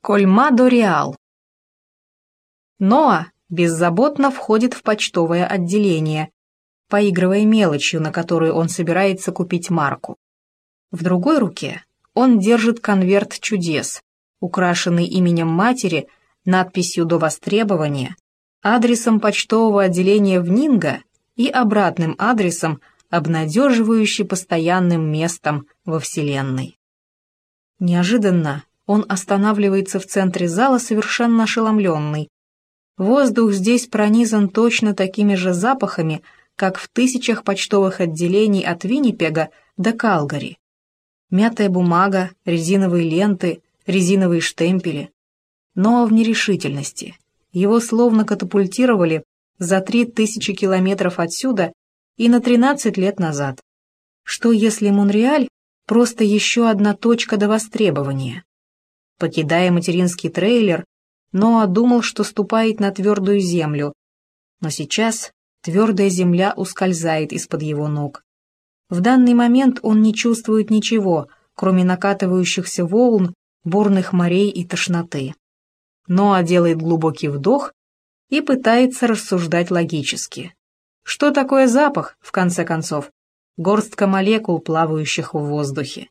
Кольмадо Реал. Ноа беззаботно входит в почтовое отделение, поигрывая мелочью, на которую он собирается купить марку. В другой руке он держит конверт чудес, украшенный именем матери, надписью «До востребования», адресом почтового отделения в Нинго и обратным адресом, обнадеживающий постоянным местом во Вселенной. Неожиданно он останавливается в центре зала совершенно ошеломленный. Воздух здесь пронизан точно такими же запахами, как в тысячах почтовых отделений от Виннипега до Калгари. Мятая бумага, резиновые ленты, резиновые штемпели. Но в нерешительности. Его словно катапультировали за три тысячи километров отсюда и на тринадцать лет назад. Что если Монреаль — просто еще одна точка до востребования? Покидая материнский трейлер, Ноа думал, что ступает на твердую землю, но сейчас твердая земля ускользает из-под его ног. В данный момент он не чувствует ничего, кроме накатывающихся волн, бурных морей и тошноты. Ноа делает глубокий вдох и пытается рассуждать логически. Что такое запах, в конце концов? Горстка молекул, плавающих в воздухе.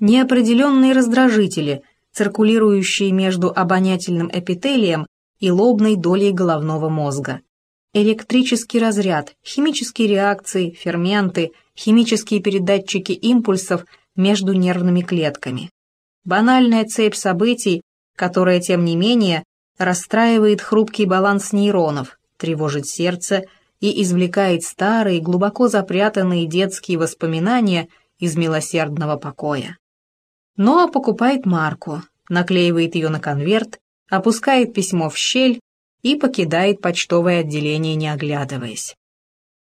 Неопределенные раздражители, циркулирующие между обонятельным эпителием и лобной долей головного мозга. Электрический разряд, химические реакции, ферменты, химические передатчики импульсов между нервными клетками. Банальная цепь событий, которая, тем не менее, расстраивает хрупкий баланс нейронов, тревожит сердце и извлекает старые, глубоко запрятанные детские воспоминания из милосердного покоя. Ноа покупает марку, наклеивает ее на конверт, опускает письмо в щель и покидает почтовое отделение, не оглядываясь.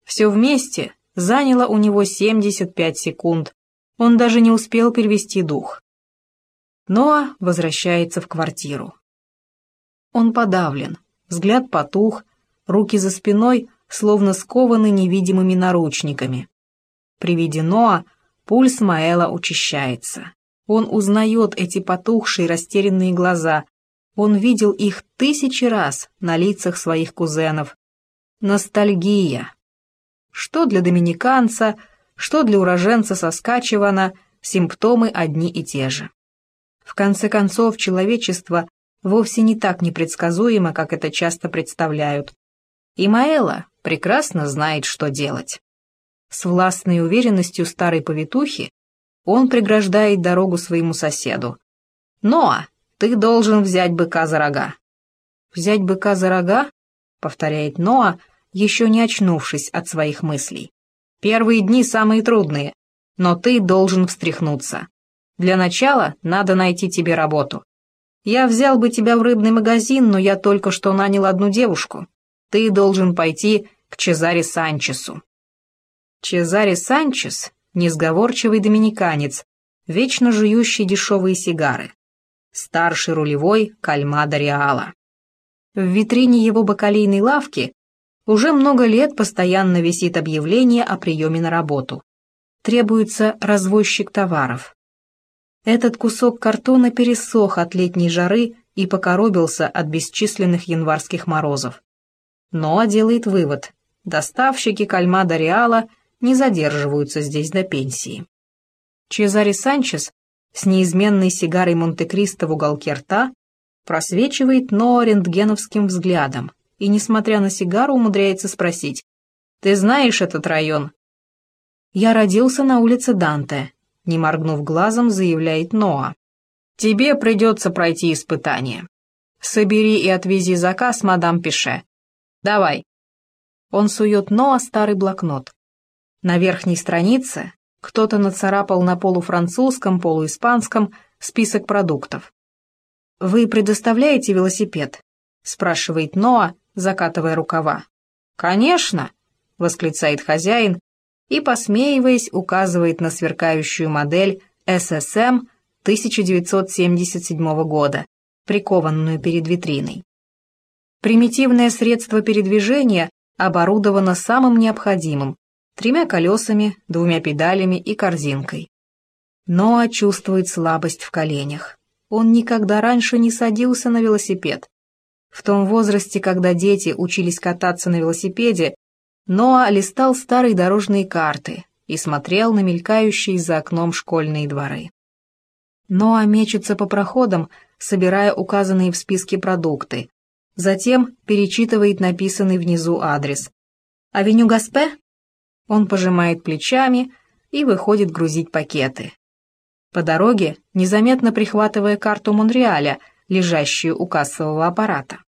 Все вместе заняло у него 75 секунд, он даже не успел перевести дух. Ноа возвращается в квартиру. Он подавлен, взгляд потух, руки за спиной словно скованы невидимыми наручниками. При виде Ноа пульс Маэла учащается. Он узнает эти потухшие растерянные глаза. Он видел их тысячи раз на лицах своих кузенов. Ностальгия. Что для доминиканца, что для уроженца Соскачевана, симптомы одни и те же. В конце концов, человечество вовсе не так непредсказуемо, как это часто представляют. И Маэла прекрасно знает, что делать. С властной уверенностью старой повитухи он преграждает дорогу своему соседу. «Ноа, ты должен взять быка за рога». «Взять быка за рога?» — повторяет Ноа, еще не очнувшись от своих мыслей. «Первые дни самые трудные, но ты должен встряхнуться. Для начала надо найти тебе работу. Я взял бы тебя в рыбный магазин, но я только что нанял одну девушку. Ты должен пойти к Чезаре Санчесу». Чезаре Санчес несговорчивый доминиканец, вечно жующий дешевые сигары. Старший рулевой Кальмада Реала. В витрине его бакалейной лавки уже много лет постоянно висит объявление о приеме на работу. Требуется развозчик товаров. Этот кусок картона пересох от летней жары и покоробился от бесчисленных январских морозов. Но делает вывод. Доставщики Кальмада Реала не задерживаются здесь до пенсии. Чезаре Санчес с неизменной сигарой Монте-Кристо в уголке рта просвечивает но рентгеновским взглядом и, несмотря на сигару, умудряется спросить «Ты знаешь этот район?» «Я родился на улице Данте», — не моргнув глазом, заявляет Ноа. «Тебе придется пройти испытание. Собери и отвези заказ, мадам Пише. Давай». Он сует Ноа старый блокнот. На верхней странице кто-то нацарапал на полуфранцузском, полуиспанском список продуктов. «Вы предоставляете велосипед?» — спрашивает Ноа, закатывая рукава. «Конечно!» — восклицает хозяин и, посмеиваясь, указывает на сверкающую модель SSM 1977 года, прикованную перед витриной. Примитивное средство передвижения оборудовано самым необходимым тремя колесами, двумя педалями и корзинкой. Ноа чувствует слабость в коленях. Он никогда раньше не садился на велосипед. В том возрасте, когда дети учились кататься на велосипеде, Ноа листал старые дорожные карты и смотрел на мелькающие за окном школьные дворы. Ноа мечется по проходам, собирая указанные в списке продукты. Затем перечитывает написанный внизу адрес. «Авеню Гаспе?» Он пожимает плечами и выходит грузить пакеты. По дороге, незаметно прихватывая карту Монреаля, лежащую у кассового аппарата.